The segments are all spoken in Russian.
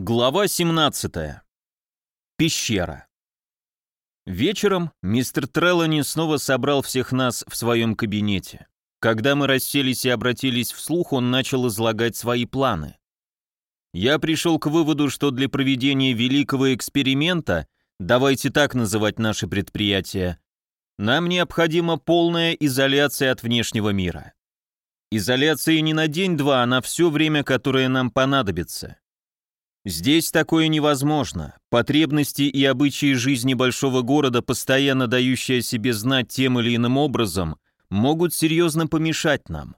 Глава 17. Пещера. Вечером мистер Треллани снова собрал всех нас в своем кабинете. Когда мы расселись и обратились вслух, он начал излагать свои планы. Я пришел к выводу, что для проведения великого эксперимента, давайте так называть наши предприятия, нам необходима полная изоляция от внешнего мира. Изоляция не на день-два, а на все время, которое нам понадобится. Здесь такое невозможно. Потребности и обычаи жизни большого города, постоянно дающие о себе знать тем или иным образом, могут серьезно помешать нам.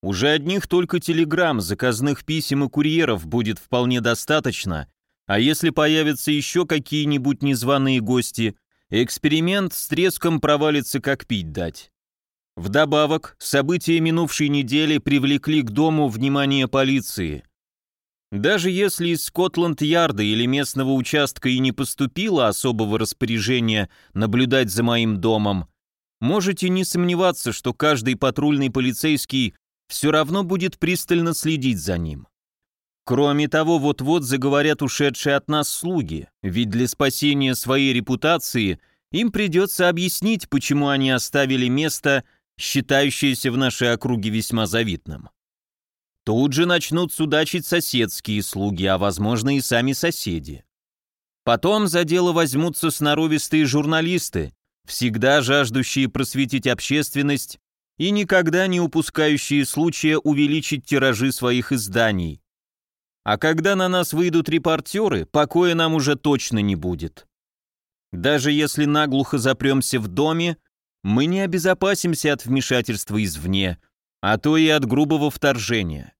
Уже одних только телеграмм, заказных писем и курьеров будет вполне достаточно, а если появятся еще какие-нибудь незваные гости, эксперимент с треском провалится как пить дать. Вдобавок, события минувшей недели привлекли к дому внимание полиции – даже если из Скотланд-Ярда или местного участка и не поступило особого распоряжения наблюдать за моим домом, можете не сомневаться, что каждый патрульный полицейский все равно будет пристально следить за ним. Кроме того, вот-вот заговорят ушедшие от нас слуги, ведь для спасения своей репутации им придется объяснить, почему они оставили место, считающееся в нашей округе весьма завидным. Тут же начнут судачить соседские слуги, а возможно и сами соседи. Потом за дело возьмутся сноровистые журналисты, всегда жаждущие просветить общественность и никогда не упускающие случая увеличить тиражи своих изданий. А когда на нас выйдут репортеры, покоя нам уже точно не будет. Даже если наглухо запремся в доме, мы не обезопасимся от вмешательства извне, а то и от грубого вторжения.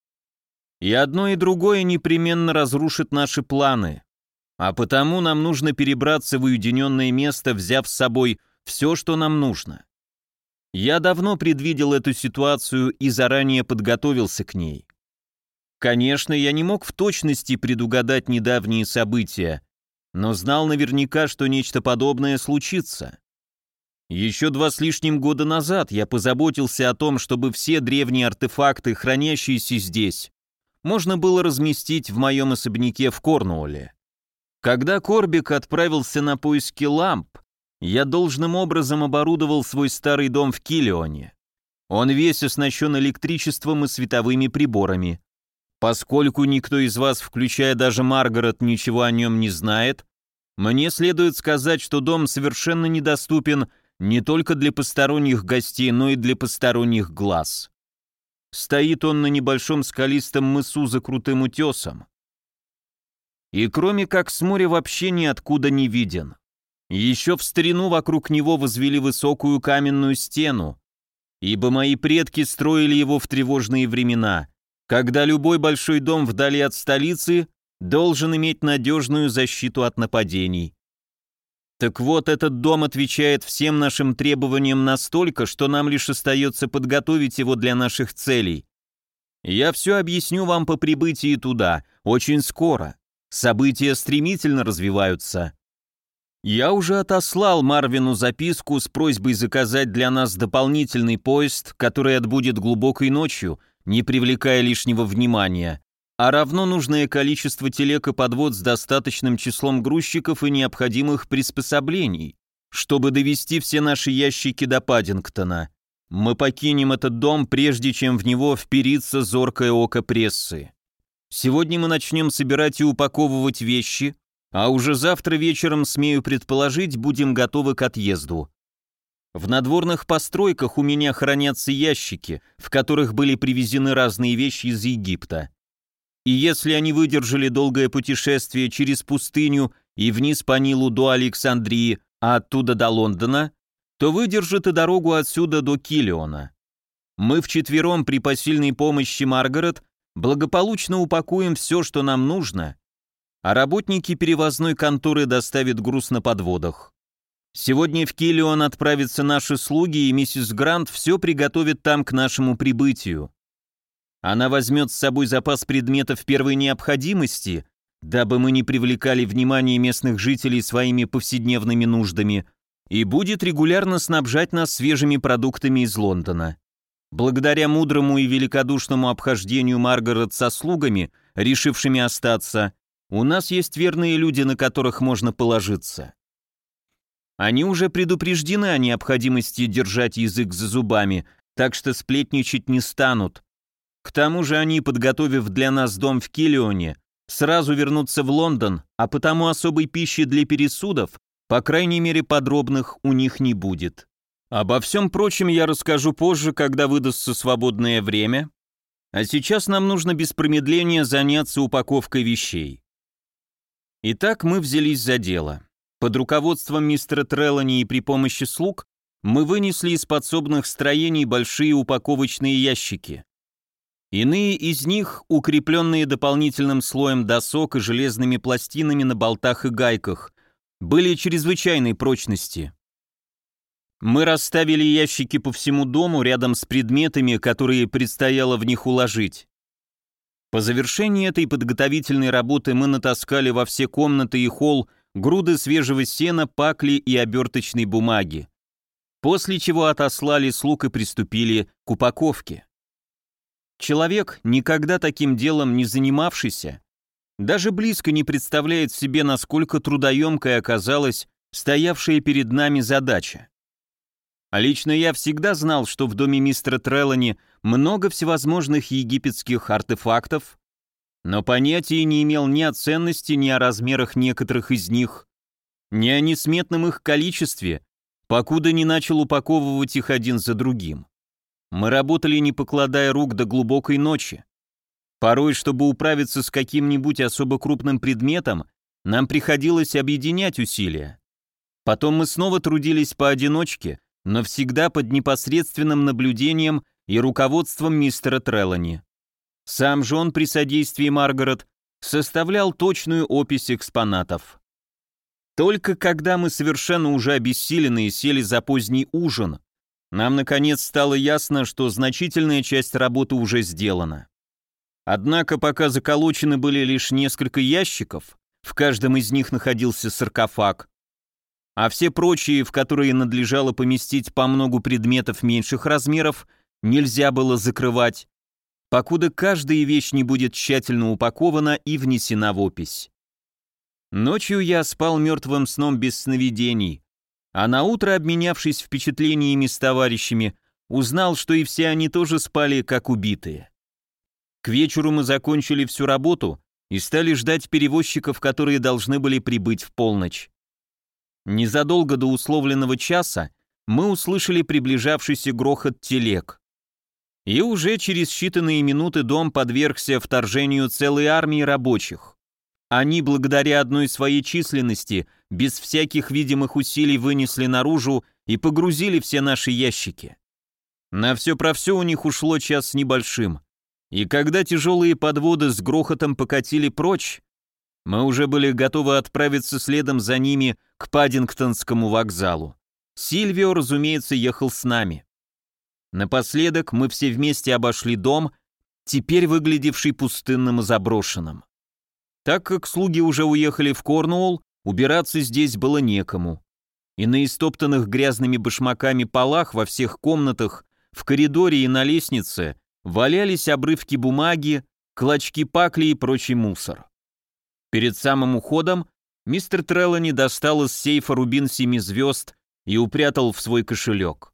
И одно и другое непременно разрушит наши планы. А потому нам нужно перебраться в уединенное место, взяв с собой все, что нам нужно. Я давно предвидел эту ситуацию и заранее подготовился к ней. Конечно, я не мог в точности предугадать недавние события, но знал наверняка, что нечто подобное случится. Еще два с лишним года назад я позаботился о том, чтобы все древние артефакты, хранящиеся здесь, можно было разместить в моем особняке в Корнуолле. Когда Корбик отправился на поиски ламп, я должным образом оборудовал свой старый дом в Килионе. Он весь оснащен электричеством и световыми приборами. Поскольку никто из вас, включая даже Маргарет, ничего о нем не знает, мне следует сказать, что дом совершенно недоступен не только для посторонних гостей, но и для посторонних глаз. Стоит он на небольшом скалистом мысу за крутым утесом. И кроме как с моря вообще ниоткуда не виден. Еще в старину вокруг него возвели высокую каменную стену, ибо мои предки строили его в тревожные времена, когда любой большой дом вдали от столицы должен иметь надежную защиту от нападений. Так вот, этот дом отвечает всем нашим требованиям настолько, что нам лишь остается подготовить его для наших целей. Я все объясню вам по прибытии туда, очень скоро. События стремительно развиваются. Я уже отослал Марвину записку с просьбой заказать для нас дополнительный поезд, который отбудет глубокой ночью, не привлекая лишнего внимания а равно нужное количество телег и подвод с достаточным числом грузчиков и необходимых приспособлений, чтобы довести все наши ящики до Паддингтона. Мы покинем этот дом, прежде чем в него вперится зоркое око прессы. Сегодня мы начнем собирать и упаковывать вещи, а уже завтра вечером, смею предположить, будем готовы к отъезду. В надворных постройках у меня хранятся ящики, в которых были привезены разные вещи из Египта и если они выдержали долгое путешествие через пустыню и вниз по Нилу до Александрии, а оттуда до Лондона, то выдержат и дорогу отсюда до Килиона. Мы вчетвером при посильной помощи Маргарет благополучно упакуем все, что нам нужно, а работники перевозной конторы доставят груз на подводах. Сегодня в Килион отправятся наши слуги, и миссис Грант все приготовит там к нашему прибытию. Она возьмет с собой запас предметов первой необходимости, дабы мы не привлекали внимание местных жителей своими повседневными нуждами, и будет регулярно снабжать нас свежими продуктами из Лондона. Благодаря мудрому и великодушному обхождению Маргарет со слугами, решившими остаться, у нас есть верные люди, на которых можно положиться. Они уже предупреждены о необходимости держать язык за зубами, так что сплетничать не станут, к тому же они, подготовив для нас дом в Киллионе, сразу вернутся в Лондон, а потому особой пищи для пересудов, по крайней мере подробных, у них не будет. Обо всем прочем я расскажу позже, когда выдастся свободное время, а сейчас нам нужно без промедления заняться упаковкой вещей. Итак, мы взялись за дело. Под руководством мистера Треллани и при помощи слуг мы вынесли из подсобных строений большие упаковочные ящики. Иные из них, укрепленные дополнительным слоем досок и железными пластинами на болтах и гайках, были чрезвычайной прочности. Мы расставили ящики по всему дому рядом с предметами, которые предстояло в них уложить. По завершении этой подготовительной работы мы натаскали во все комнаты и холл груды свежего сена, пакли и оберточной бумаги. После чего отослали слуг и приступили к упаковке. Человек, никогда таким делом не занимавшийся, даже близко не представляет себе, насколько трудоемкой оказалась стоявшая перед нами задача. А лично я всегда знал, что в доме мистера Треллани много всевозможных египетских артефактов, но понятия не имел ни о ценности, ни о размерах некоторых из них, ни о несметном их количестве, покуда не начал упаковывать их один за другим. Мы работали, не покладая рук до глубокой ночи. Порой, чтобы управиться с каким-нибудь особо крупным предметом, нам приходилось объединять усилия. Потом мы снова трудились поодиночке, но всегда под непосредственным наблюдением и руководством мистера Трелани. Сам же он при содействии Маргарет составлял точную опись экспонатов. Только когда мы совершенно уже обессиленные сели за поздний ужин, нам, наконец, стало ясно, что значительная часть работы уже сделана. Однако, пока заколочены были лишь несколько ящиков, в каждом из них находился саркофаг, а все прочие, в которые надлежало поместить по многу предметов меньших размеров, нельзя было закрывать, покуда каждая вещь не будет тщательно упакована и внесена в опись. Ночью я спал мертвым сном без сновидений, а на утро, обменявшись впечатлениями с товарищами, узнал, что и все они тоже спали как убитые. К вечеру мы закончили всю работу и стали ждать перевозчиков, которые должны были прибыть в полночь. Незадолго до условленного часа мы услышали приближавшийся грохот телег. И уже через считанные минуты дом подвергся вторжению целой армии рабочих. Они, благодаря одной своей численности, без всяких видимых усилий вынесли наружу и погрузили все наши ящики. На все про все у них ушло час с небольшим. И когда тяжелые подводы с грохотом покатили прочь, мы уже были готовы отправиться следом за ними к Паддингтонскому вокзалу. Сильвио, разумеется, ехал с нами. Напоследок мы все вместе обошли дом, теперь выглядевший пустынным и заброшенным. Так как слуги уже уехали в Корнуолл, убираться здесь было некому. И на истоптанных грязными башмаками полах во всех комнатах, в коридоре и на лестнице валялись обрывки бумаги, клочки пакли и прочий мусор. Перед самым уходом мистер Треллани достал из сейфа рубин семи звезд и упрятал в свой кошелек.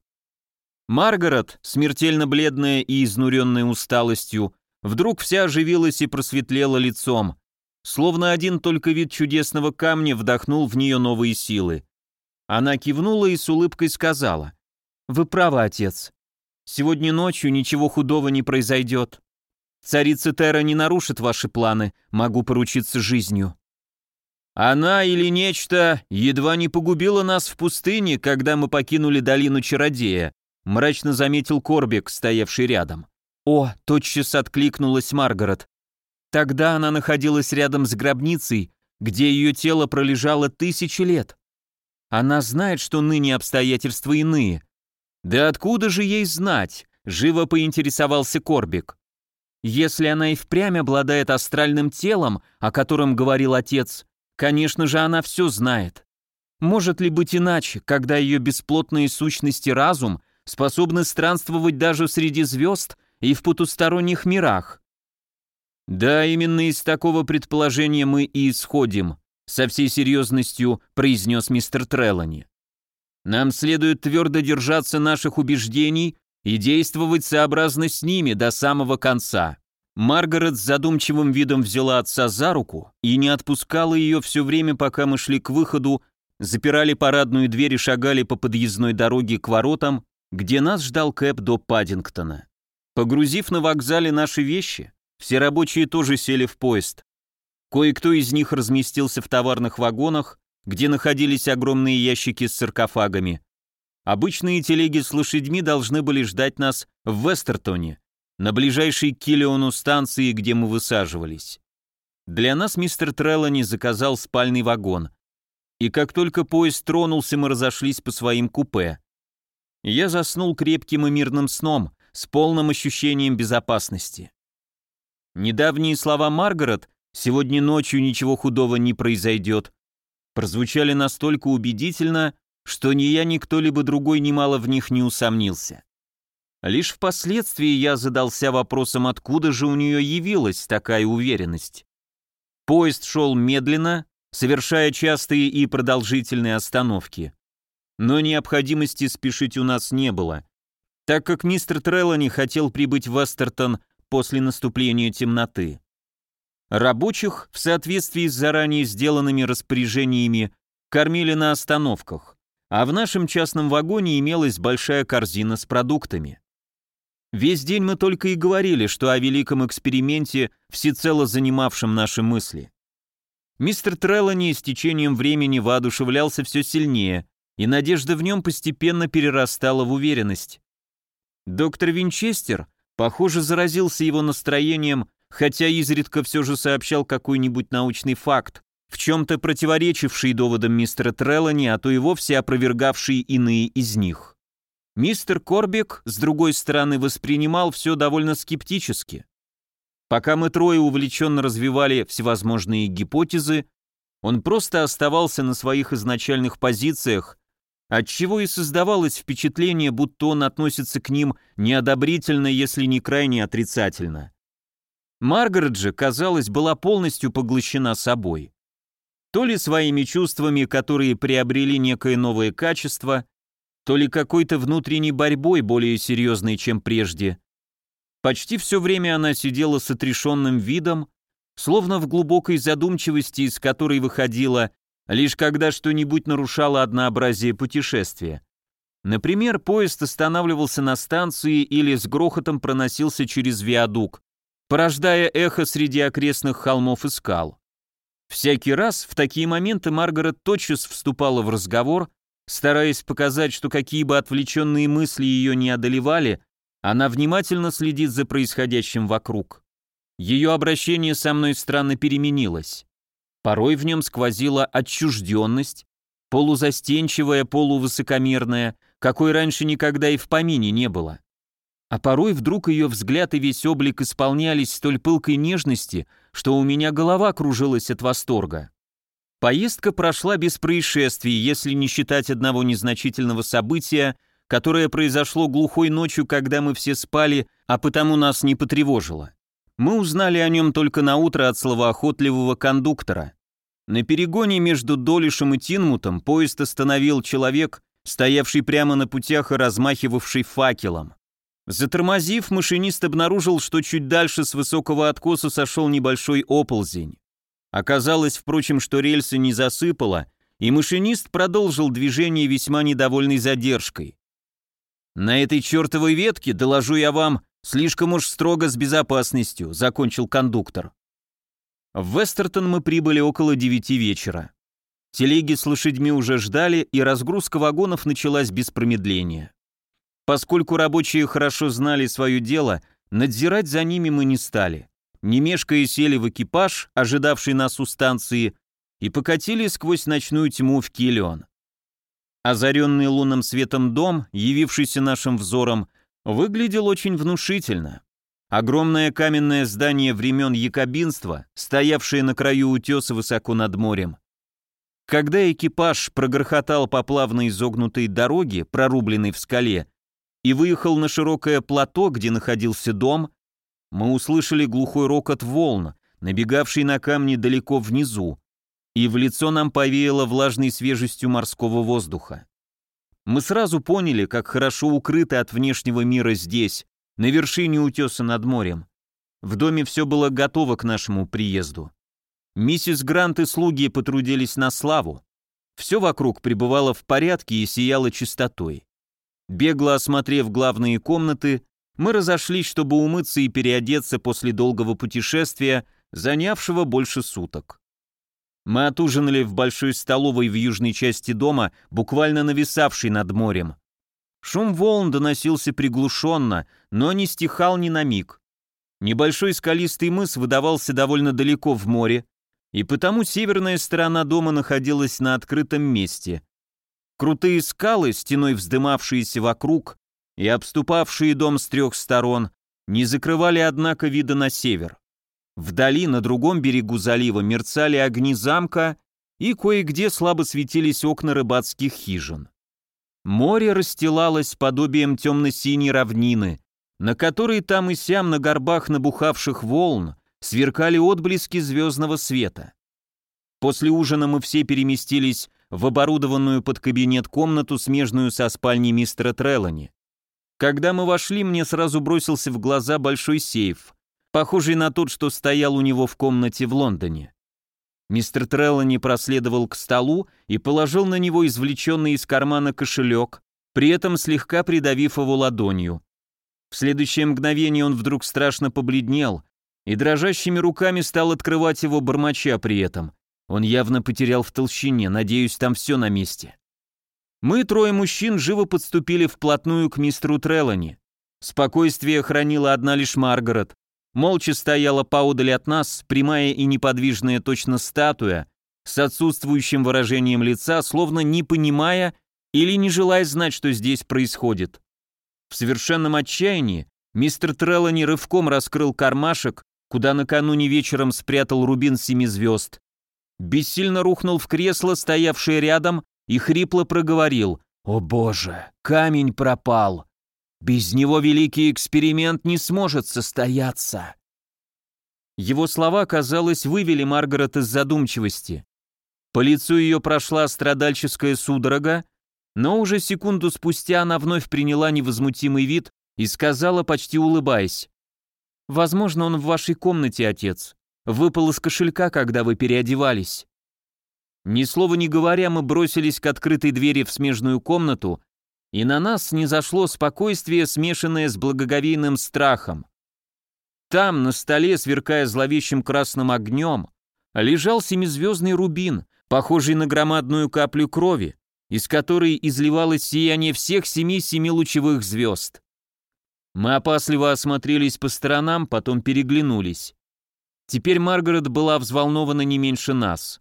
Маргарет, смертельно бледная и изнуренная усталостью, вдруг вся оживилась и просветлела лицом. Словно один только вид чудесного камня вдохнул в нее новые силы. Она кивнула и с улыбкой сказала. «Вы правы, отец. Сегодня ночью ничего худого не произойдет. Царица Тера не нарушит ваши планы, могу поручиться жизнью». «Она или нечто едва не погубила нас в пустыне, когда мы покинули долину Чародея», мрачно заметил Корбик, стоявший рядом. «О!» – тотчас откликнулась Маргарет. Тогда она находилась рядом с гробницей, где ее тело пролежало тысячи лет. Она знает, что ныне обстоятельства иные. Да откуда же ей знать? Живо поинтересовался Корбик. Если она и впрямь обладает астральным телом, о котором говорил отец, конечно же, она все знает. Может ли быть иначе, когда ее бесплотные сущности разум способны странствовать даже среди звезд и в потусторонних мирах? «Да, именно из такого предположения мы и исходим», со всей серьезностью произнес мистер Трелани. «Нам следует твердо держаться наших убеждений и действовать сообразно с ними до самого конца». Маргарет с задумчивым видом взяла отца за руку и не отпускала ее все время, пока мы шли к выходу, запирали парадную дверь и шагали по подъездной дороге к воротам, где нас ждал Кэп до Паддингтона. Погрузив на вокзале наши вещи, все рабочие тоже сели в поезд. Кое-кто из них разместился в товарных вагонах, где находились огромные ящики с саркофагами. Обычные телеги с лошадьми должны были ждать нас в Вестертоне, на ближайшей к Киллиону станции, где мы высаживались. Для нас мистер Треллани заказал спальный вагон. И как только поезд тронулся, мы разошлись по своим купе. Я заснул крепким и мирным сном, с полным ощущением безопасности. Недавние слова Маргарет «сегодня ночью ничего худого не произойдет» прозвучали настолько убедительно, что ни я, ни кто-либо другой немало в них не усомнился. Лишь впоследствии я задался вопросом, откуда же у нее явилась такая уверенность. Поезд шел медленно, совершая частые и продолжительные остановки. Но необходимости спешить у нас не было, так как мистер Треллани хотел прибыть в Астертон после наступления темноты. Рабочих, в соответствии с заранее сделанными распоряжениями, кормили на остановках, а в нашем частном вагоне имелась большая корзина с продуктами. Весь день мы только и говорили, что о великом эксперименте, всецело занимавшем наши мысли. Мистер Треллани с течением времени воодушевлялся все сильнее, и надежда в нем постепенно перерастала в уверенность. Доктор Винчестер Похоже, заразился его настроением, хотя изредка все же сообщал какой-нибудь научный факт, в чем-то противоречивший доводам мистера Треллани, а то и вовсе опровергавший иные из них. Мистер Корбик, с другой стороны, воспринимал все довольно скептически. Пока мы трое увлеченно развивали всевозможные гипотезы, он просто оставался на своих изначальных позициях, отчего и создавалось впечатление, будто он относится к ним неодобрительно, если не крайне отрицательно. Маргарет же, казалось, была полностью поглощена собой. То ли своими чувствами, которые приобрели некое новое качество, то ли какой-то внутренней борьбой, более серьезной, чем прежде. Почти все время она сидела с отрешенным видом, словно в глубокой задумчивости, из которой выходила Лишь когда что-нибудь нарушало однообразие путешествия. Например, поезд останавливался на станции или с грохотом проносился через виадук, порождая эхо среди окрестных холмов и скал. Всякий раз в такие моменты Маргарет тотчас вступала в разговор, стараясь показать, что какие бы отвлеченные мысли ее не одолевали, она внимательно следит за происходящим вокруг. Ее обращение со мной странно переменилось. Порой в нем сквозила отчужденность, полузастенчивая, полувысокомерная, какой раньше никогда и в помине не было. А порой вдруг ее взгляд и весь облик исполнялись столь пылкой нежности, что у меня голова кружилась от восторга. Поездка прошла без происшествий, если не считать одного незначительного события, которое произошло глухой ночью, когда мы все спали, а потому нас не потревожило. Мы узнали о нем только на утро от словоохотливого кондуктора. На перегоне между Долишем и Тинмутом поезд остановил человек, стоявший прямо на путях и размахивавший факелом. Затормозив, машинист обнаружил, что чуть дальше с высокого откоса сошел небольшой оползень. Оказалось, впрочем, что рельсы не засыпало, и машинист продолжил движение весьма недовольной задержкой. «На этой чертовой ветке, доложу я вам, «Слишком уж строго с безопасностью», — закончил кондуктор. В Вестертон мы прибыли около девяти вечера. Телеги с лошадьми уже ждали, и разгрузка вагонов началась без промедления. Поскольку рабочие хорошо знали свое дело, надзирать за ними мы не стали. Не мешкая сели в экипаж, ожидавший нас у станции, и покатили сквозь ночную тьму в Киллион. Озаренный лунным светом дом, явившийся нашим взором, выглядел очень внушительно. Огромное каменное здание времен якобинства, стоявшее на краю утеса высоко над морем. Когда экипаж прогрохотал по плавной изогнутой дороге, прорубленной в скале, и выехал на широкое плато, где находился дом, мы услышали глухой рокот волн, набегавший на камни далеко внизу, и в лицо нам повеяло влажной свежестью морского воздуха. Мы сразу поняли, как хорошо укрыты от внешнего мира здесь, на вершине утеса над морем. В доме все было готово к нашему приезду. Миссис Грант и слуги потрудились на славу. Все вокруг пребывало в порядке и сияло чистотой. Бегло осмотрев главные комнаты, мы разошлись, чтобы умыться и переодеться после долгого путешествия, занявшего больше суток. Мы отужинали в большой столовой в южной части дома, буквально нависавшей над морем. Шум волн доносился приглушенно, но не стихал ни на миг. Небольшой скалистый мыс выдавался довольно далеко в море, и потому северная сторона дома находилась на открытом месте. Крутые скалы, стеной вздымавшиеся вокруг и обступавшие дом с трех сторон, не закрывали, однако, вида на север. Вдали, на другом берегу залива, мерцали огни замка, и кое-где слабо светились окна рыбацких хижин. Море расстилалось подобием темно-синей равнины, на которой там и сям на горбах набухавших волн сверкали отблески звездного света. После ужина мы все переместились в оборудованную под кабинет комнату, смежную со спальней мистера Треллани. Когда мы вошли, мне сразу бросился в глаза большой сейф, похожий на тот, что стоял у него в комнате в Лондоне. Мистер Треллани проследовал к столу и положил на него извлеченный из кармана кошелек, при этом слегка придавив его ладонью. В следующее мгновение он вдруг страшно побледнел и дрожащими руками стал открывать его, бормоча при этом. Он явно потерял в толщине, надеюсь, там все на месте. Мы, трое мужчин, живо подступили вплотную к мистеру Треллани. Спокойствие хранила одна лишь Маргарет, молча стояла поодаль от нас, прямая и неподвижная точно статуя, с отсутствующим выражением лица, словно не понимая или не желая знать, что здесь происходит. В совершенном отчаянии мистер Треллани рывком раскрыл кармашек, куда накануне вечером спрятал рубин семи звезд. Бессильно рухнул в кресло, стоявшее рядом, и хрипло проговорил «О боже, камень пропал!» Без него великий эксперимент не сможет состояться. Его слова, казалось, вывели Маргарет из задумчивости. По лицу ее прошла страдальческая судорога, но уже секунду спустя она вновь приняла невозмутимый вид и сказала, почти улыбаясь, «Возможно, он в вашей комнате, отец. Выпал из кошелька, когда вы переодевались». Ни слова не говоря, мы бросились к открытой двери в смежную комнату, и на нас не зашло спокойствие, смешанное с благоговейным страхом. Там, на столе, сверкая зловещим красным огнем, лежал семизвездный рубин, похожий на громадную каплю крови, из которой изливалось сияние всех семи семилучевых звезд. Мы опасливо осмотрелись по сторонам, потом переглянулись. Теперь Маргарет была взволнована не меньше нас.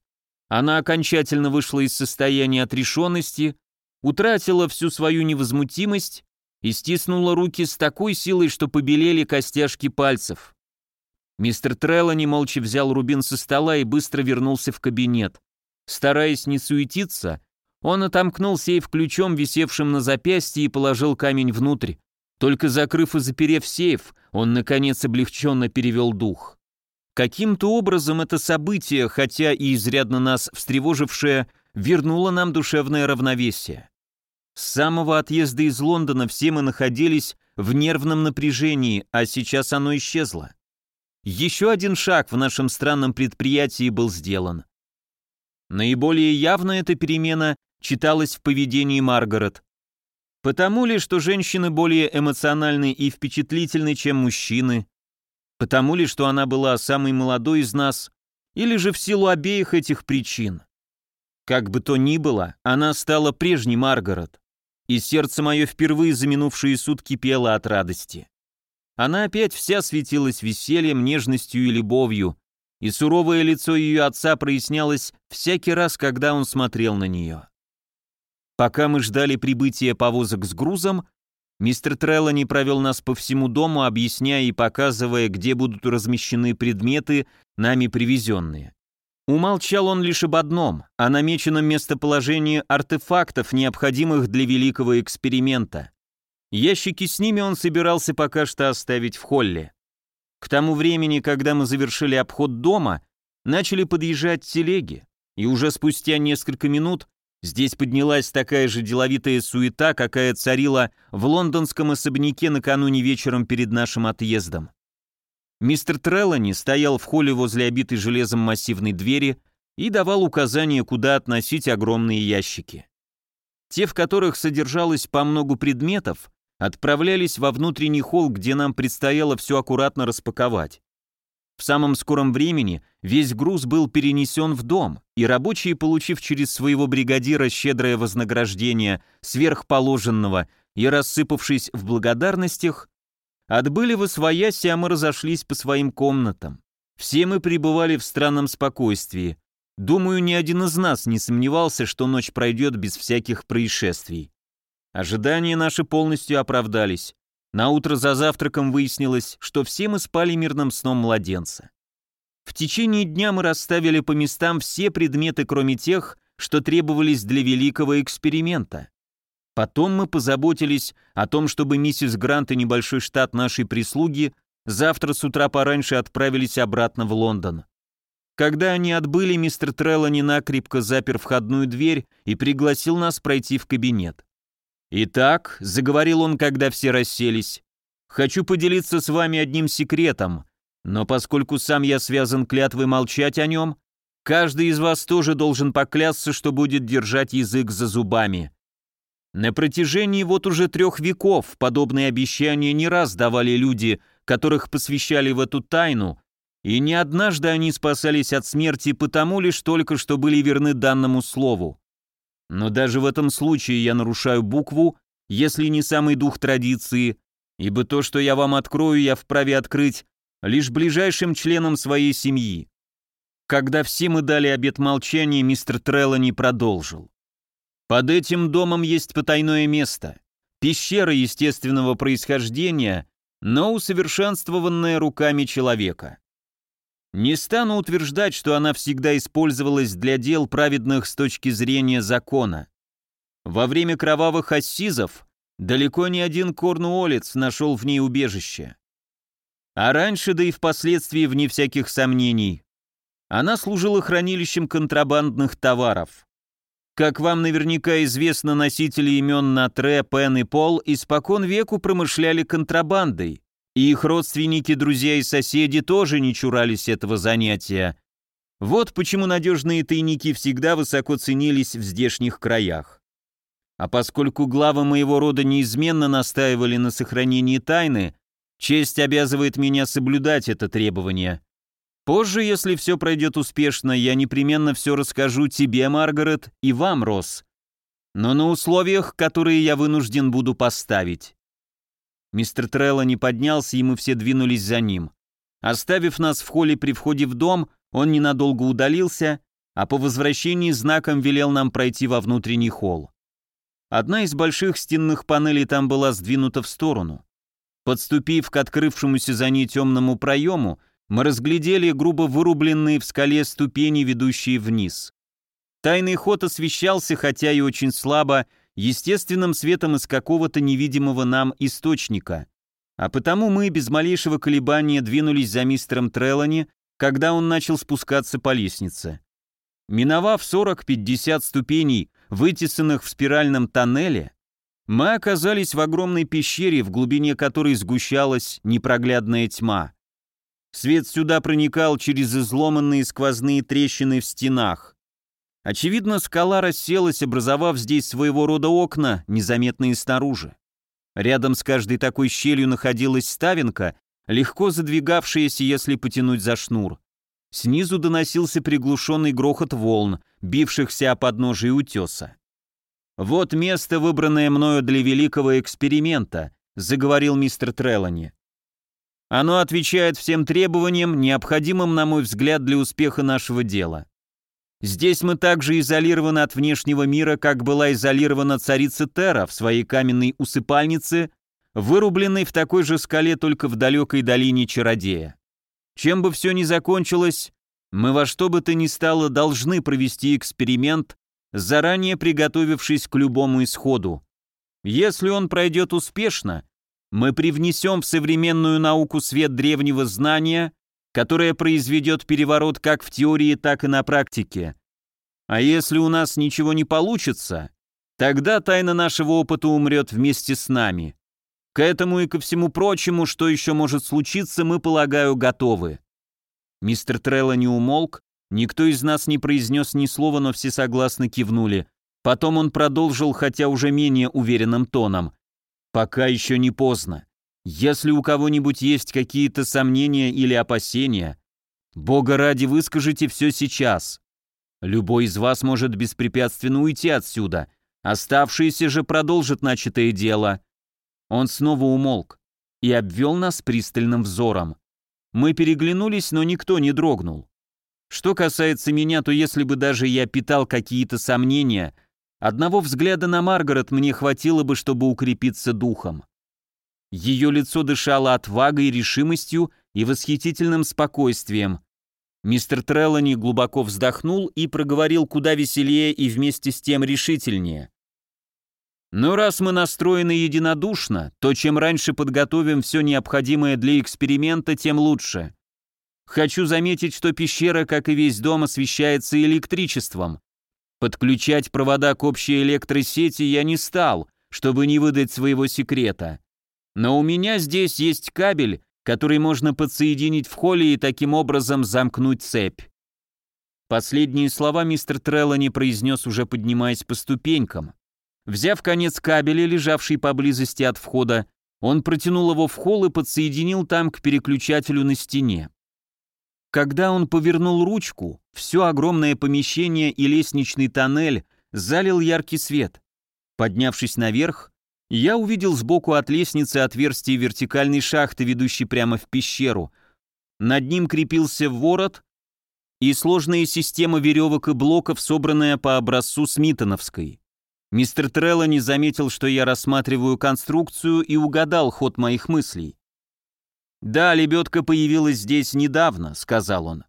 Она окончательно вышла из состояния отрешенности утратила всю свою невозмутимость и стиснула руки с такой силой, что побелели костяшки пальцев. Мистер Треллани молча взял рубин со стола и быстро вернулся в кабинет. Стараясь не суетиться, он отомкнул сейф ключом, висевшим на запястье, и положил камень внутрь. Только закрыв и заперев сейф, он, наконец, облегченно перевел дух. Каким-то образом это событие, хотя и изрядно нас встревожившее, вернуло нам душевное равновесие. С самого отъезда из Лондона все мы находились в нервном напряжении, а сейчас оно исчезло. Еще один шаг в нашем странном предприятии был сделан. Наиболее явно эта перемена читалась в поведении Маргарет. Потому ли, что женщины более эмоциональны и впечатлительны, чем мужчины? Потому ли, что она была самой молодой из нас? Или же в силу обеих этих причин? Как бы то ни было, она стала прежней Маргарет и сердце мое впервые за минувшие сутки пело от радости. Она опять вся светилась весельем, нежностью и любовью, и суровое лицо ее отца прояснялось всякий раз, когда он смотрел на нее. Пока мы ждали прибытия повозок с грузом, мистер Треллани провел нас по всему дому, объясняя и показывая, где будут размещены предметы, нами привезенные. Умолчал он лишь об одном, о намеченном местоположении артефактов, необходимых для великого эксперимента. Ящики с ними он собирался пока что оставить в холле. К тому времени, когда мы завершили обход дома, начали подъезжать телеги, и уже спустя несколько минут здесь поднялась такая же деловитая суета, какая царила в лондонском особняке накануне вечером перед нашим отъездом. Мистер Треллани стоял в холле возле обитой железом массивной двери и давал указания, куда относить огромные ящики. Те, в которых содержалось по многу предметов, отправлялись во внутренний холл, где нам предстояло все аккуратно распаковать. В самом скором времени весь груз был перенесен в дом, и рабочие, получив через своего бригадира щедрое вознаграждение сверхположенного и рассыпавшись в благодарностях, Отбыли вы своясь, а мы разошлись по своим комнатам. Все мы пребывали в странном спокойствии. Думаю, ни один из нас не сомневался, что ночь пройдет без всяких происшествий. Ожидания наши полностью оправдались. На утро за завтраком выяснилось, что все мы спали мирным сном младенца. В течение дня мы расставили по местам все предметы, кроме тех, что требовались для великого эксперимента. Потом мы позаботились о том, чтобы миссис Грант и небольшой штат нашей прислуги завтра с утра пораньше отправились обратно в Лондон. Когда они отбыли, мистер Треллани накрепко запер входную дверь и пригласил нас пройти в кабинет. «Итак», — заговорил он, когда все расселись, — «хочу поделиться с вами одним секретом, но поскольку сам я связан клятвой молчать о нем, каждый из вас тоже должен поклясться, что будет держать язык за зубами». На протяжении вот уже трех веков подобные обещания не раз давали люди, которых посвящали в эту тайну, и не однажды они спасались от смерти потому лишь только, что были верны данному слову. Но даже в этом случае я нарушаю букву, если не самый дух традиции, ибо то, что я вам открою, я вправе открыть лишь ближайшим членам своей семьи. Когда все мы дали обет молчания, мистер Треллани продолжил. Под этим домом есть потайное место. Пещера естественного происхождения, но усовершенствованная руками человека. Не стану утверждать, что она всегда использовалась для дел праведных с точки зрения закона. Во время кровавых ассизов далеко не один корнуолец нашел в ней убежище. А раньше, да и впоследствии, вне всяких сомнений, она служила хранилищем контрабандных товаров. Как вам наверняка известно, носители имен Натре, Пен и Пол испокон веку промышляли контрабандой, и их родственники, друзья и соседи тоже не чурались этого занятия. Вот почему надежные тайники всегда высоко ценились в здешних краях. А поскольку главы моего рода неизменно настаивали на сохранении тайны, честь обязывает меня соблюдать это требование. Позже, если все пройдет успешно, я непременно все расскажу тебе, Маргарет, и вам, Росс. Но на условиях, которые я вынужден буду поставить. Мистер Трелло не поднялся, и мы все двинулись за ним. Оставив нас в холле при входе в дом, он ненадолго удалился, а по возвращении знаком велел нам пройти во внутренний холл. Одна из больших стенных панелей там была сдвинута в сторону. Подступив к открывшемуся за ней темному проему, мы разглядели грубо вырубленные в скале ступени, ведущие вниз. Тайный ход освещался, хотя и очень слабо, естественным светом из какого-то невидимого нам источника. А потому мы без малейшего колебания двинулись за мистером Трелани, когда он начал спускаться по лестнице. Миновав 40-50 ступеней, вытесанных в спиральном тоннеле, мы оказались в огромной пещере, в глубине которой сгущалась непроглядная тьма. Свет сюда проникал через изломанные сквозные трещины в стенах. Очевидно, скала расселась, образовав здесь своего рода окна, незаметные снаружи. Рядом с каждой такой щелью находилась ставинка, легко задвигавшаяся, если потянуть за шнур. Снизу доносился приглушенный грохот волн, бившихся о подножии утеса. «Вот место, выбранное мною для великого эксперимента», — заговорил мистер Трелани. Оно отвечает всем требованиям, необходимым, на мой взгляд, для успеха нашего дела. Здесь мы также изолированы от внешнего мира, как была изолирована царица Тера в своей каменной усыпальнице, вырубленной в такой же скале только в далекой долине Чародея. Чем бы все ни закончилось, мы во что бы то ни стало должны провести эксперимент, заранее приготовившись к любому исходу. Если он пройдет успешно, мы привнесем в современную науку свет древнего знания, которое произведет переворот как в теории, так и на практике. А если у нас ничего не получится, тогда тайна нашего опыта умрет вместе с нами. К этому и ко всему прочему, что еще может случиться, мы, полагаю, готовы. Мистер Трелло не умолк, никто из нас не произнес ни слова, но все согласно кивнули. Потом он продолжил, хотя уже менее уверенным тоном – Пока еще не поздно. Если у кого-нибудь есть какие-то сомнения или опасения, Бога ради выскажите все сейчас. Любой из вас может беспрепятственно уйти отсюда, оставшиеся же продолжат начатое дело. Он снова умолк и обвел нас пристальным взором. Мы переглянулись, но никто не дрогнул. Что касается меня, то если бы даже я питал какие-то сомнения, Одного взгляда на Маргарет мне хватило бы, чтобы укрепиться духом. Ее лицо дышало отвагой, решимостью и восхитительным спокойствием. Мистер Треллани глубоко вздохнул и проговорил куда веселее и вместе с тем решительнее. «Но раз мы настроены единодушно, то чем раньше подготовим все необходимое для эксперимента, тем лучше. Хочу заметить, что пещера, как и весь дом, освещается электричеством. Подключать провода к общей электросети я не стал, чтобы не выдать своего секрета. Но у меня здесь есть кабель, который можно подсоединить в холле и таким образом замкнуть цепь. Последние слова мистер Треллани произнес, уже поднимаясь по ступенькам. Взяв конец кабеля, лежавший поблизости от входа, он протянул его в холл и подсоединил там к переключателю на стене. Когда он повернул ручку, все огромное помещение и лестничный тоннель залил яркий свет. Поднявшись наверх, я увидел сбоку от лестницы отверстие вертикальной шахты, ведущей прямо в пещеру. Над ним крепился ворот и сложная система веревок и блоков, собранная по образцу Смитоновской. Мистер Трелло не заметил, что я рассматриваю конструкцию и угадал ход моих мыслей. «Да, лебедка появилась здесь недавно», — сказал он.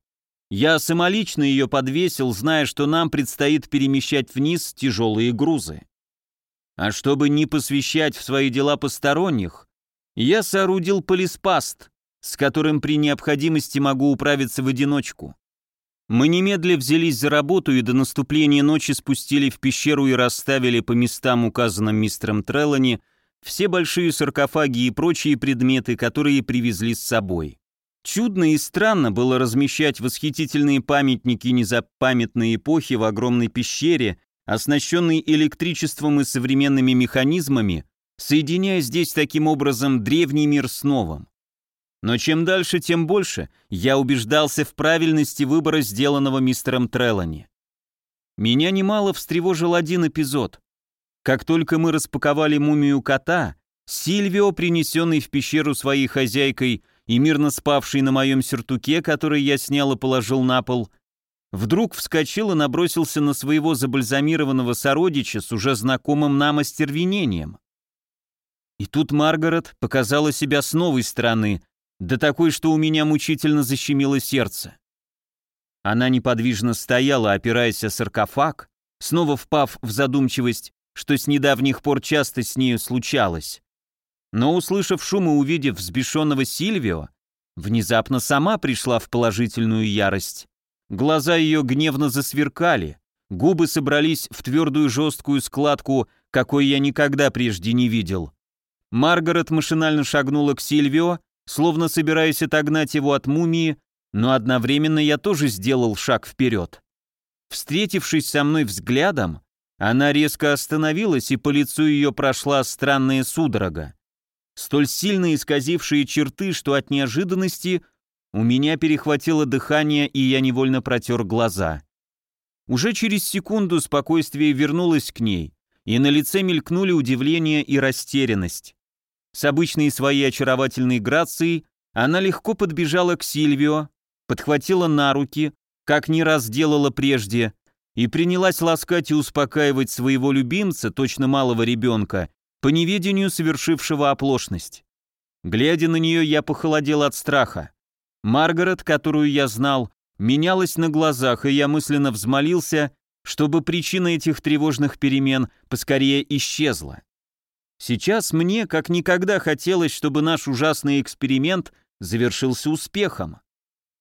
Я самолично ее подвесил, зная, что нам предстоит перемещать вниз тяжелые грузы. А чтобы не посвящать в свои дела посторонних, я соорудил полиспаст, с которым при необходимости могу управиться в одиночку. Мы немедленно взялись за работу и до наступления ночи спустили в пещеру и расставили по местам, указанным мистером Треллани, все большие саркофаги и прочие предметы, которые привезли с собой. Чудно и странно было размещать восхитительные памятники незапамятной эпохи в огромной пещере, оснащенной электричеством и современными механизмами, соединяя здесь таким образом древний мир с новым. Но чем дальше, тем больше я убеждался в правильности выбора, сделанного мистером Треллани. Меня немало встревожил один эпизод. Как только мы распаковали мумию кота, Сильвио, принесенный в пещеру своей хозяйкой, и мирно спавший на моем сюртуке, который я снял и положил на пол, вдруг вскочил и набросился на своего забальзамированного сородича с уже знакомым нам остервенением. И тут Маргарет показала себя с новой стороны, да такой, что у меня мучительно защемило сердце. Она неподвижно стояла, опираясь о саркофаг, снова впав в задумчивость, что с недавних пор часто с нею случалось но, услышав шум и увидев взбешенного Сильвио, внезапно сама пришла в положительную ярость. Глаза ее гневно засверкали, губы собрались в твердую жесткую складку, какой я никогда прежде не видел. Маргарет машинально шагнула к Сильвио, словно собираясь отогнать его от мумии, но одновременно я тоже сделал шаг вперед. Встретившись со мной взглядом, она резко остановилась, и по лицу ее прошла странная судорога столь сильно исказившие черты, что от неожиданности у меня перехватило дыхание, и я невольно протер глаза. Уже через секунду спокойствие вернулось к ней, и на лице мелькнули удивление и растерянность. С обычной своей очаровательной грацией она легко подбежала к Сильвио, подхватила на руки, как не раз делала прежде, и принялась ласкать и успокаивать своего любимца, точно малого ребенка, по неведению совершившего оплошность. Глядя на нее, я похолодел от страха. Маргарет, которую я знал, менялась на глазах, и я мысленно взмолился, чтобы причина этих тревожных перемен поскорее исчезла. Сейчас мне как никогда хотелось, чтобы наш ужасный эксперимент завершился успехом.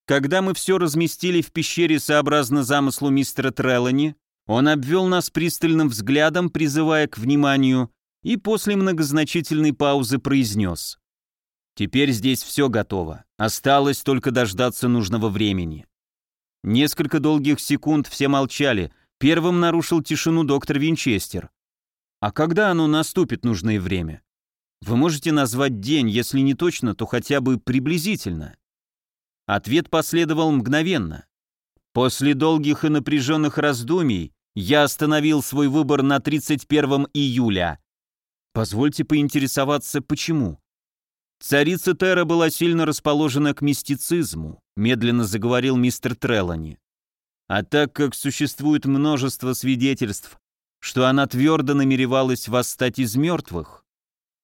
Когда мы все разместили в пещере сообразно замыслу мистера Треллани, он обвел нас пристальным взглядом, призывая к вниманию, и после многозначительной паузы произнес. «Теперь здесь все готово. Осталось только дождаться нужного времени». Несколько долгих секунд все молчали. Первым нарушил тишину доктор Винчестер. «А когда оно наступит нужное время? Вы можете назвать день, если не точно, то хотя бы приблизительно». Ответ последовал мгновенно. После долгих и напряженных раздумий я остановил свой выбор на 31 июля – Позвольте поинтересоваться, почему. Царица Тера была сильно расположена к мистицизму, медленно заговорил мистер Трелани. А так как существует множество свидетельств, что она твердо намеревалась восстать из мертвых,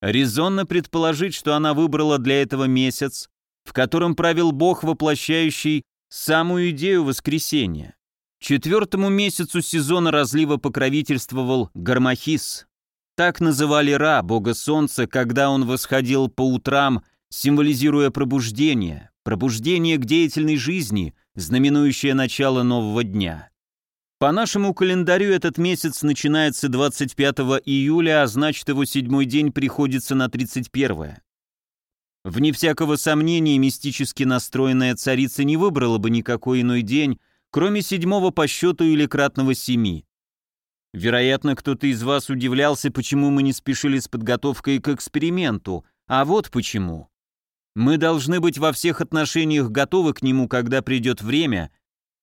резонно предположить, что она выбрала для этого месяц, в котором правил Бог, воплощающий самую идею воскресения. Четвертому месяцу сезона разлива покровительствовал Гармахис, так называли Ра, бога солнца, когда он восходил по утрам, символизируя пробуждение, пробуждение к деятельной жизни, знаменующее начало нового дня. По нашему календарю этот месяц начинается 25 июля, а значит его седьмой день приходится на 31. Вне всякого сомнения, мистически настроенная царица не выбрала бы никакой иной день, кроме седьмого по счету или кратного семи. Вероятно, кто-то из вас удивлялся, почему мы не спешили с подготовкой к эксперименту, а вот почему. Мы должны быть во всех отношениях готовы к нему, когда придет время,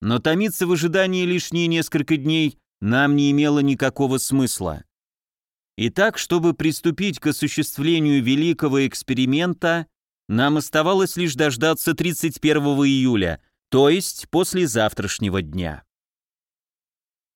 но томиться в ожидании лишние несколько дней нам не имело никакого смысла. Итак, чтобы приступить к осуществлению великого эксперимента, нам оставалось лишь дождаться 31 июля, то есть после завтрашнего дня.